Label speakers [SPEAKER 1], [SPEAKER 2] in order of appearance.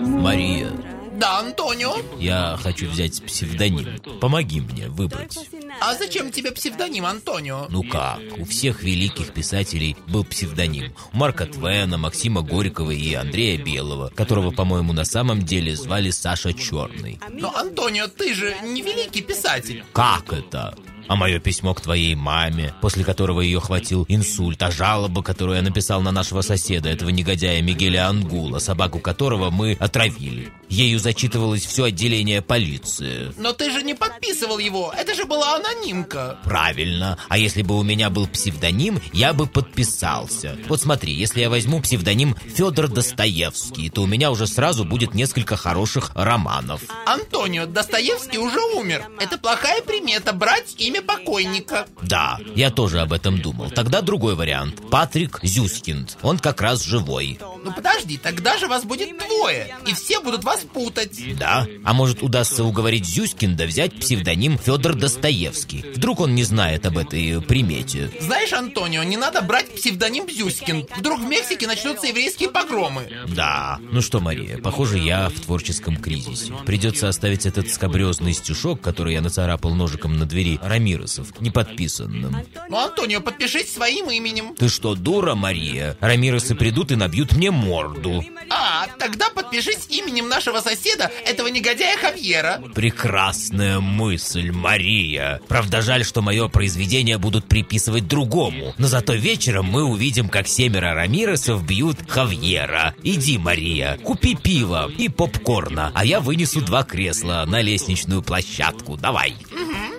[SPEAKER 1] Мария,
[SPEAKER 2] Да, Антонио.
[SPEAKER 1] я хочу взять псевдоним. Помоги мне выбрать.
[SPEAKER 2] А зачем тебе псевдоним, Антонио?
[SPEAKER 1] Ну как, у всех великих писателей был псевдоним. У Марка Твена, Максима Горького и Андрея Белого, которого, по-моему, на самом деле звали Саша Черный.
[SPEAKER 2] Но, Антонио, ты же не великий писатель.
[SPEAKER 1] Как это? А мое письмо к твоей маме, после которого ее хватил инсульт, а жалоба, которую я написал на нашего соседа, этого негодяя Мигеля Ангула, собаку которого мы отравили. Ею зачитывалось все отделение полиции.
[SPEAKER 2] Но ты же не подписывал его. Это же была анонимка.
[SPEAKER 1] Правильно. А если бы у меня был псевдоним, я бы подписался. Вот смотри, если я возьму псевдоним Федор Достоевский, то у меня уже сразу будет несколько хороших романов.
[SPEAKER 2] Антонио, Достоевский уже умер. Это плохая примета брать имя покойника.
[SPEAKER 1] Да, я тоже об этом думал. Тогда другой вариант. Патрик Зюскинд. Он как раз живой.
[SPEAKER 2] Ну подожди, тогда же вас будет двое, и все будут вас путать.
[SPEAKER 1] Да? А может удастся уговорить Зюскинда взять псевдоним Федор Достоевский? Вдруг он не знает об этой примете.
[SPEAKER 2] Знаешь, Антонио, не надо брать псевдоним Бзюськин. Вдруг в Мексике начнутся еврейские погромы.
[SPEAKER 1] Да. Ну что, Мария, похоже, я в творческом кризисе. Придется оставить этот скабрезный стишок, который я нацарапал ножиком на двери Рамиросов, неподписанным.
[SPEAKER 2] Ну, Антонио, подпишись своим именем.
[SPEAKER 1] Ты что, дура, Мария? Рамиросы придут и набьют мне морду.
[SPEAKER 2] А, тогда подпишись именем нашего соседа, этого негодяя Хавьера.
[SPEAKER 1] Прекрасная мысль, Мария. Правда, жаль, что мое произведение будут приписывать другому. Но зато вечером мы увидим, как семеро Рамиросов бьют Хавьера. Иди, Мария, купи пиво и попкорна, а я вынесу два кресла на лестничную площадку. Давай.
[SPEAKER 2] Мгм.